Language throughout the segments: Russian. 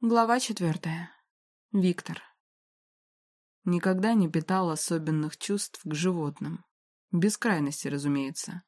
Глава четвертая. Виктор. Никогда не питал особенных чувств к животным. Без крайности, разумеется.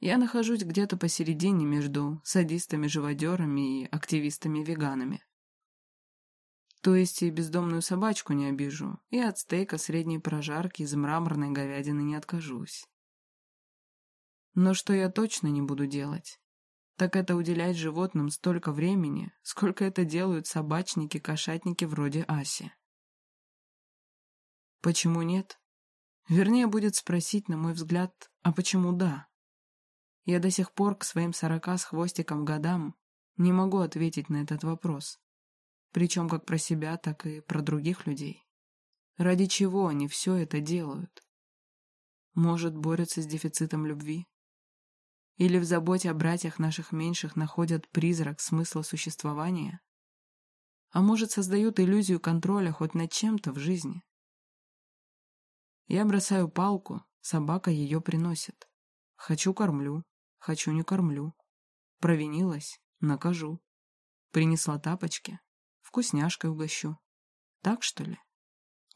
Я нахожусь где-то посередине между садистами-живодерами и активистами-веганами. То есть и бездомную собачку не обижу, и от стейка средней прожарки из мраморной говядины не откажусь. Но что я точно не буду делать? Так это уделять животным столько времени, сколько это делают собачники-кошатники вроде Аси. Почему нет? Вернее, будет спросить, на мой взгляд, а почему да? Я до сих пор к своим сорока с хвостиком годам не могу ответить на этот вопрос. Причем как про себя, так и про других людей. Ради чего они все это делают? Может, борются с дефицитом любви? Или в заботе о братьях наших меньших находят призрак смысла существования? А может, создают иллюзию контроля хоть над чем-то в жизни? Я бросаю палку, собака ее приносит. Хочу — кормлю, хочу — не кормлю. Провинилась — накажу. Принесла тапочки — вкусняшкой угощу. Так, что ли?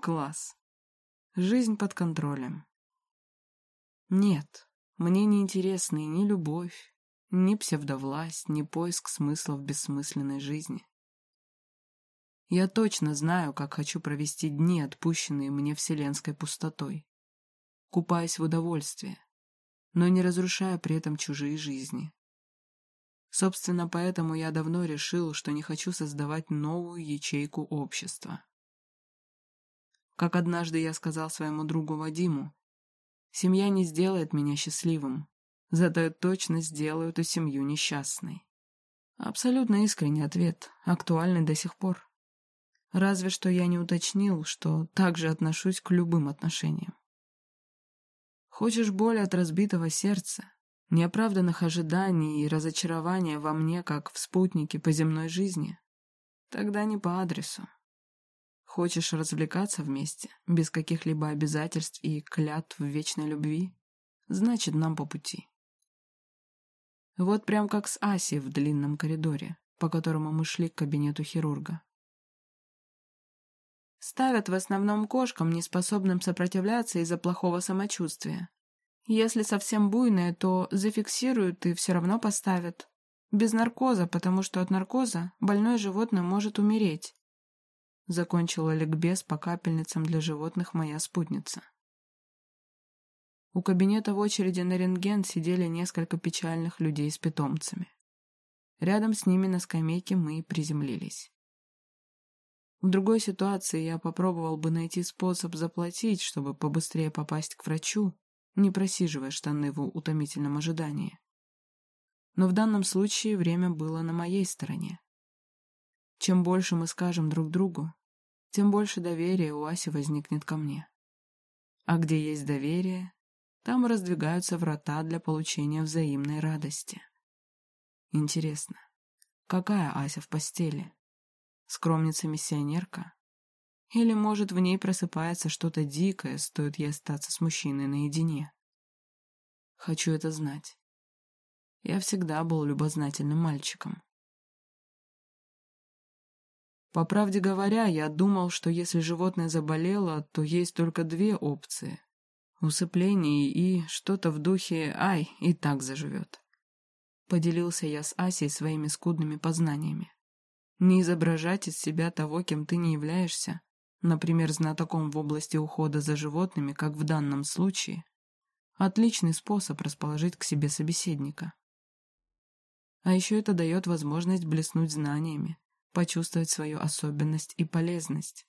Класс. Жизнь под контролем. Нет, мне не интересны ни любовь, ни псевдовласть, ни поиск смысла в бессмысленной жизни. Я точно знаю, как хочу провести дни, отпущенные мне вселенской пустотой, купаясь в удовольствии, но не разрушая при этом чужие жизни. Собственно, поэтому я давно решил, что не хочу создавать новую ячейку общества. Как однажды я сказал своему другу Вадиму, Семья не сделает меня счастливым, зато я точно сделаю эту семью несчастной. Абсолютно искренний ответ, актуальный до сих пор. Разве что я не уточнил, что также отношусь к любым отношениям. Хочешь боли от разбитого сердца, неоправданных ожиданий и разочарования во мне, как в спутнике по земной жизни? Тогда не по адресу. Хочешь развлекаться вместе, без каких-либо обязательств и клятв вечной любви? Значит, нам по пути. Вот прям как с Асей в длинном коридоре, по которому мы шли к кабинету хирурга. Ставят в основном кошкам, неспособным сопротивляться из-за плохого самочувствия. Если совсем буйные, то зафиксируют и все равно поставят. Без наркоза, потому что от наркоза больное животное может умереть. Закончила ликбез по капельницам для животных моя спутница. У кабинета в очереди на рентген сидели несколько печальных людей с питомцами. Рядом с ними на скамейке мы и приземлились. В другой ситуации я попробовал бы найти способ заплатить, чтобы побыстрее попасть к врачу, не просиживая штаны в утомительном ожидании. Но в данном случае время было на моей стороне. Чем больше мы скажем друг другу, тем больше доверия у Аси возникнет ко мне. А где есть доверие, там раздвигаются врата для получения взаимной радости. Интересно, какая Ася в постели? Скромница-миссионерка? Или, может, в ней просыпается что-то дикое, стоит ей остаться с мужчиной наедине? Хочу это знать. Я всегда был любознательным мальчиком. По правде говоря, я думал, что если животное заболело, то есть только две опции. Усыпление и что-то в духе «ай, и так заживет». Поделился я с Асей своими скудными познаниями. Не изображать из себя того, кем ты не являешься, например, знатоком в области ухода за животными, как в данном случае, отличный способ расположить к себе собеседника. А еще это дает возможность блеснуть знаниями, почувствовать свою особенность и полезность.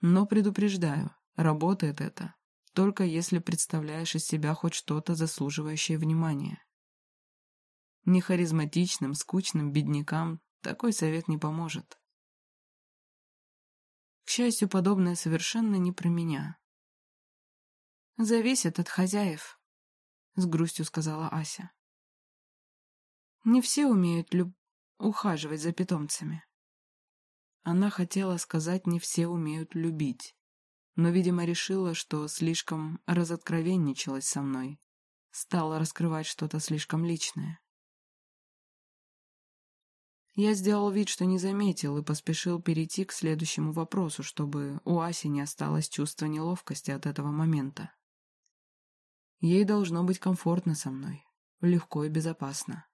Но предупреждаю, работает это, только если представляешь из себя хоть что-то заслуживающее внимания. Нехаризматичным, скучным беднякам такой совет не поможет. К счастью, подобное совершенно не про меня. «Зависит от хозяев», — с грустью сказала Ася. «Не все умеют люб ухаживать за питомцами. Она хотела сказать, не все умеют любить, но, видимо, решила, что слишком разоткровенничалась со мной, стала раскрывать что-то слишком личное. Я сделал вид, что не заметил, и поспешил перейти к следующему вопросу, чтобы у Аси не осталось чувства неловкости от этого момента. Ей должно быть комфортно со мной, легко и безопасно.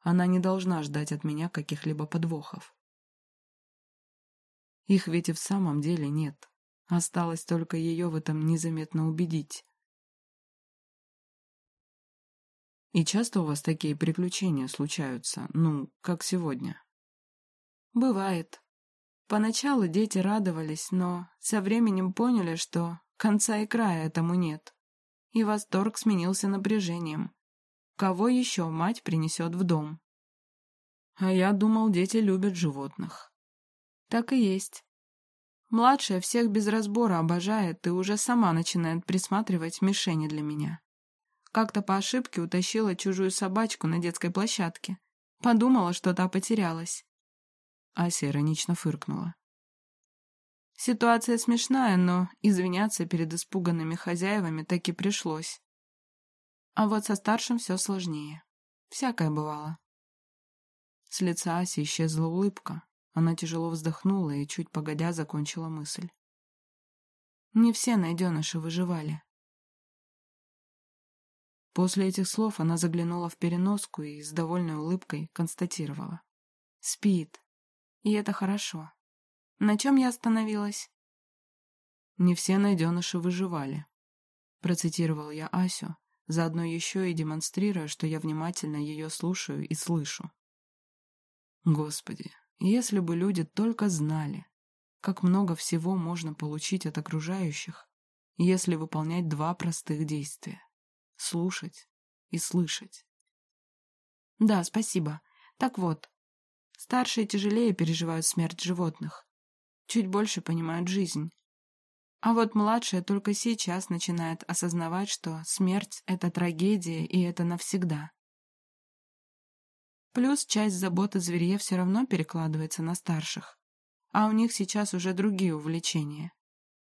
Она не должна ждать от меня каких-либо подвохов. Их ведь и в самом деле нет. Осталось только ее в этом незаметно убедить. И часто у вас такие приключения случаются, ну, как сегодня? Бывает. Поначалу дети радовались, но со временем поняли, что конца и края этому нет. И восторг сменился напряжением. Кого еще мать принесет в дом? А я думал, дети любят животных. Так и есть. Младшая всех без разбора обожает и уже сама начинает присматривать мишени для меня. Как-то по ошибке утащила чужую собачку на детской площадке. Подумала, что та потерялась. Ася иронично фыркнула. Ситуация смешная, но извиняться перед испуганными хозяевами таки пришлось. А вот со старшим все сложнее. Всякое бывало. С лица Аси исчезла улыбка. Она тяжело вздохнула и, чуть погодя, закончила мысль. Не все найденыши выживали. После этих слов она заглянула в переноску и с довольной улыбкой констатировала. Спит. И это хорошо. На чем я остановилась? Не все найденыши выживали. Процитировал я Асю, заодно еще и демонстрируя, что я внимательно ее слушаю и слышу. Господи, если бы люди только знали, как много всего можно получить от окружающих, если выполнять два простых действия — слушать и слышать. Да, спасибо. Так вот, старшие тяжелее переживают смерть животных, чуть больше понимают жизнь. А вот младшая только сейчас начинает осознавать, что смерть — это трагедия и это навсегда. Плюс часть заботы зверье все равно перекладывается на старших. А у них сейчас уже другие увлечения.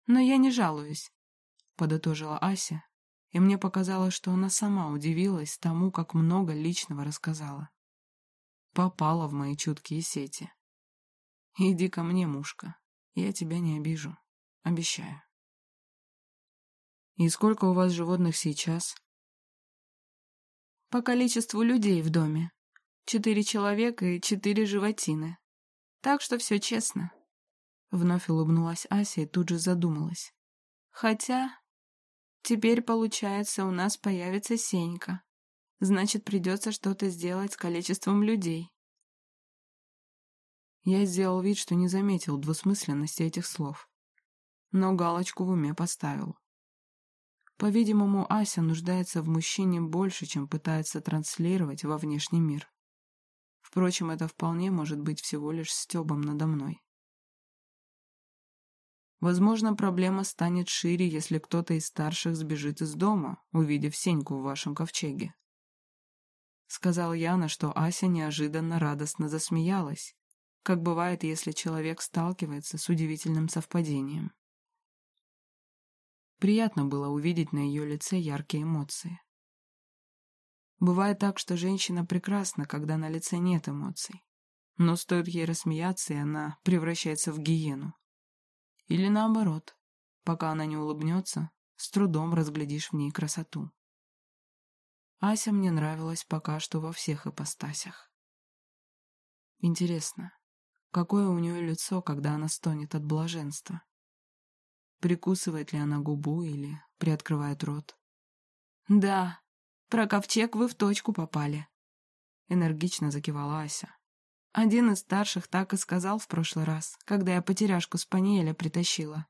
Но я не жалуюсь, — подытожила Ася, и мне показалось, что она сама удивилась тому, как много личного рассказала. Попала в мои чуткие сети. Иди ко мне, мушка, я тебя не обижу, обещаю. И сколько у вас животных сейчас? По количеству людей в доме, Четыре человека и четыре животины. Так что все честно. Вновь улыбнулась Ася и тут же задумалась. Хотя... Теперь, получается, у нас появится Сенька. Значит, придется что-то сделать с количеством людей. Я сделал вид, что не заметил двусмысленности этих слов. Но галочку в уме поставил. По-видимому, Ася нуждается в мужчине больше, чем пытается транслировать во внешний мир. Впрочем, это вполне может быть всего лишь стебом надо мной. Возможно, проблема станет шире, если кто-то из старших сбежит из дома, увидев Сеньку в вашем ковчеге. Сказал я, на что Ася неожиданно радостно засмеялась, как бывает, если человек сталкивается с удивительным совпадением. Приятно было увидеть на ее лице яркие эмоции. Бывает так, что женщина прекрасна, когда на лице нет эмоций. Но стоит ей рассмеяться, и она превращается в гиену. Или наоборот, пока она не улыбнется, с трудом разглядишь в ней красоту. Ася мне нравилась пока что во всех ипостасях. Интересно, какое у нее лицо, когда она стонет от блаженства? Прикусывает ли она губу или приоткрывает рот? Да, про ковчег вы в точку попали. Энергично закивала Ася. Один из старших так и сказал в прошлый раз, когда я потеряшку с Паниэля притащила.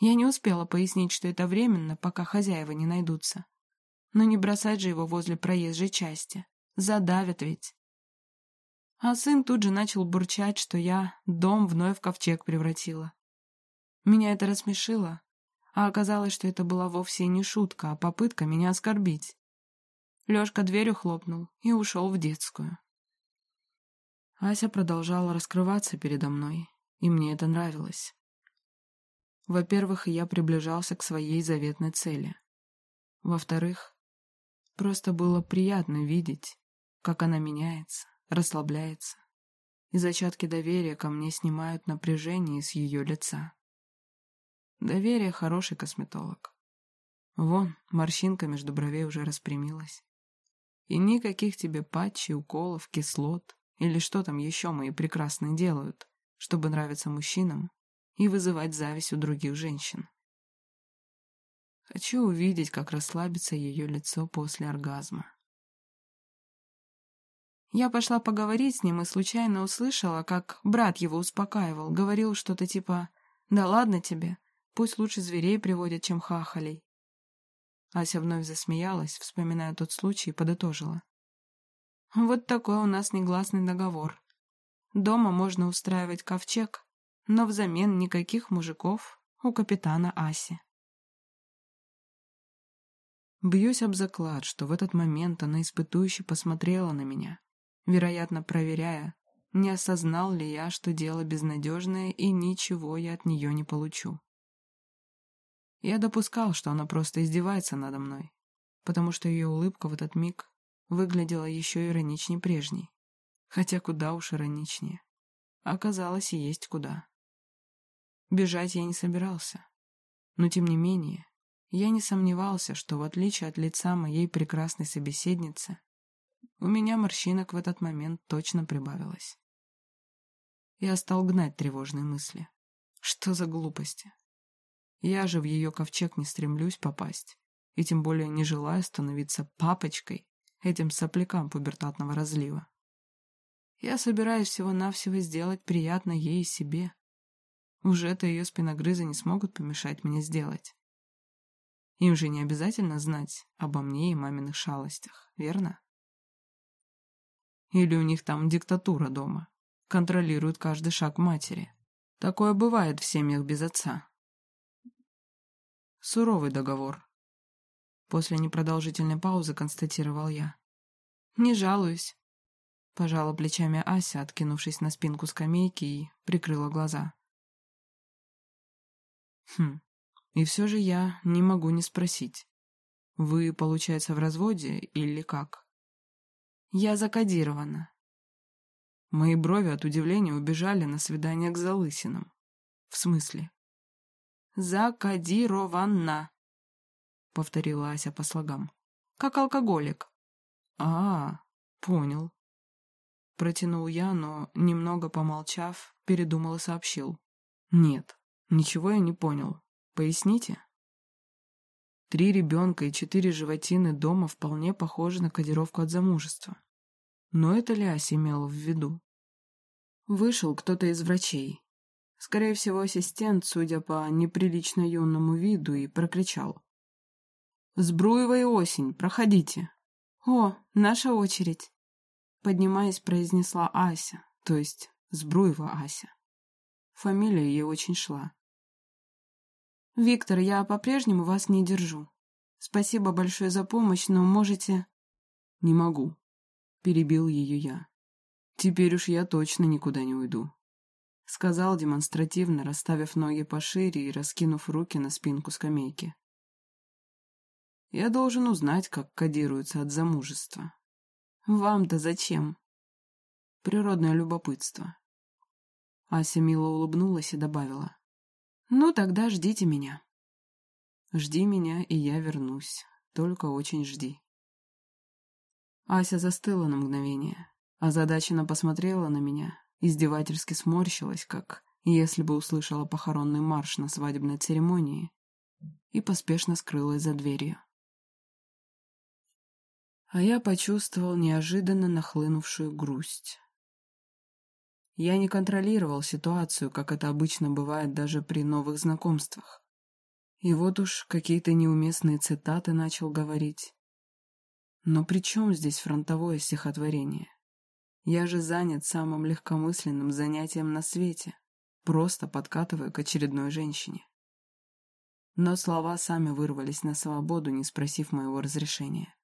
Я не успела пояснить, что это временно, пока хозяева не найдутся. Но не бросать же его возле проезжей части. Задавят ведь. А сын тут же начал бурчать, что я дом вновь в ковчег превратила. Меня это рассмешило, а оказалось, что это была вовсе не шутка, а попытка меня оскорбить. Лёшка дверью хлопнул и ушел в детскую. Ася продолжала раскрываться передо мной, и мне это нравилось. Во-первых, я приближался к своей заветной цели. Во-вторых, просто было приятно видеть, как она меняется, расслабляется, и зачатки доверия ко мне снимают напряжение с ее лица. Доверие — хороший косметолог. Вон, морщинка между бровей уже распрямилась. И никаких тебе патчей, уколов, кислот или что там еще мои прекрасные делают, чтобы нравиться мужчинам и вызывать зависть у других женщин. Хочу увидеть, как расслабится ее лицо после оргазма. Я пошла поговорить с ним и случайно услышала, как брат его успокаивал, говорил что-то типа «Да ладно тебе, пусть лучше зверей приводят, чем хахалей». Ася вновь засмеялась, вспоминая тот случай, и подытожила. «Вот такой у нас негласный договор. Дома можно устраивать ковчег, но взамен никаких мужиков у капитана Аси». Бьюсь об заклад, что в этот момент она испытующе посмотрела на меня, вероятно, проверяя, не осознал ли я, что дело безнадежное и ничего я от нее не получу. Я допускал, что она просто издевается надо мной, потому что ее улыбка в этот миг выглядела еще ироничнее прежней. Хотя куда уж ироничнее. Оказалось, и есть куда. Бежать я не собирался. Но тем не менее, я не сомневался, что в отличие от лица моей прекрасной собеседницы, у меня морщинок в этот момент точно прибавилось. Я стал гнать тревожные мысли. Что за глупости? Я же в ее ковчег не стремлюсь попасть, и тем более не желаю становиться папочкой этим соплякам пубертатного разлива. Я собираюсь всего-навсего сделать приятно ей и себе. Уже это ее спиногрызы не смогут помешать мне сделать. Им же не обязательно знать обо мне и маминых шалостях, верно? Или у них там диктатура дома, контролируют каждый шаг матери. Такое бывает в семьях без отца. Суровый договор. После непродолжительной паузы констатировал я. Не жалуюсь. Пожала плечами Ася, откинувшись на спинку скамейки и прикрыла глаза. Хм, и все же я не могу не спросить. Вы, получается, в разводе или как? Я закодирована. Мои брови от удивления убежали на свидание к Залысинам. В смысле? «Закодирована», — повторила Ася по слогам. «Как алкоголик». «А, понял». Протянул я, но, немного помолчав, передумал и сообщил. «Нет, ничего я не понял. Поясните?» Три ребенка и четыре животины дома вполне похожи на кодировку от замужества. Но это ли Ася имела в виду? Вышел кто-то из врачей, Скорее всего, ассистент, судя по неприлично юному виду, и прокричал. «Сбруева осень, проходите!» «О, наша очередь!» Поднимаясь, произнесла Ася, то есть Сбруева Ася. Фамилия ей очень шла. «Виктор, я по-прежнему вас не держу. Спасибо большое за помощь, но можете...» «Не могу», — перебил ее я. «Теперь уж я точно никуда не уйду сказал демонстративно, расставив ноги пошире и раскинув руки на спинку скамейки. Я должен узнать, как кодируется от замужества. Вам-то зачем? Природное любопытство. Ася мило улыбнулась и добавила. Ну, тогда ждите меня. Жди меня, и я вернусь. Только очень жди. Ася застыла на мгновение, озадаченно посмотрела на меня, издевательски сморщилась, как если бы услышала похоронный марш на свадебной церемонии, и поспешно скрылась за дверью. А я почувствовал неожиданно нахлынувшую грусть. Я не контролировал ситуацию, как это обычно бывает даже при новых знакомствах. И вот уж какие-то неуместные цитаты начал говорить. Но при чем здесь фронтовое стихотворение? Я же занят самым легкомысленным занятием на свете, просто подкатываю к очередной женщине. Но слова сами вырвались на свободу, не спросив моего разрешения.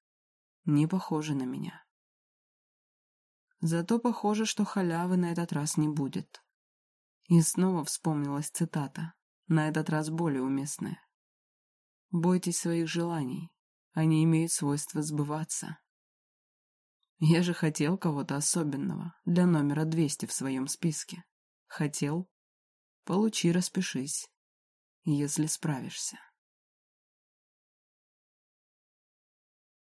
Не похоже на меня. Зато похоже, что халявы на этот раз не будет. И снова вспомнилась цитата, на этот раз более уместная. «Бойтесь своих желаний, они имеют свойство сбываться». Я же хотел кого-то особенного для номера 200 в своем списке. Хотел? Получи, распишись, если справишься.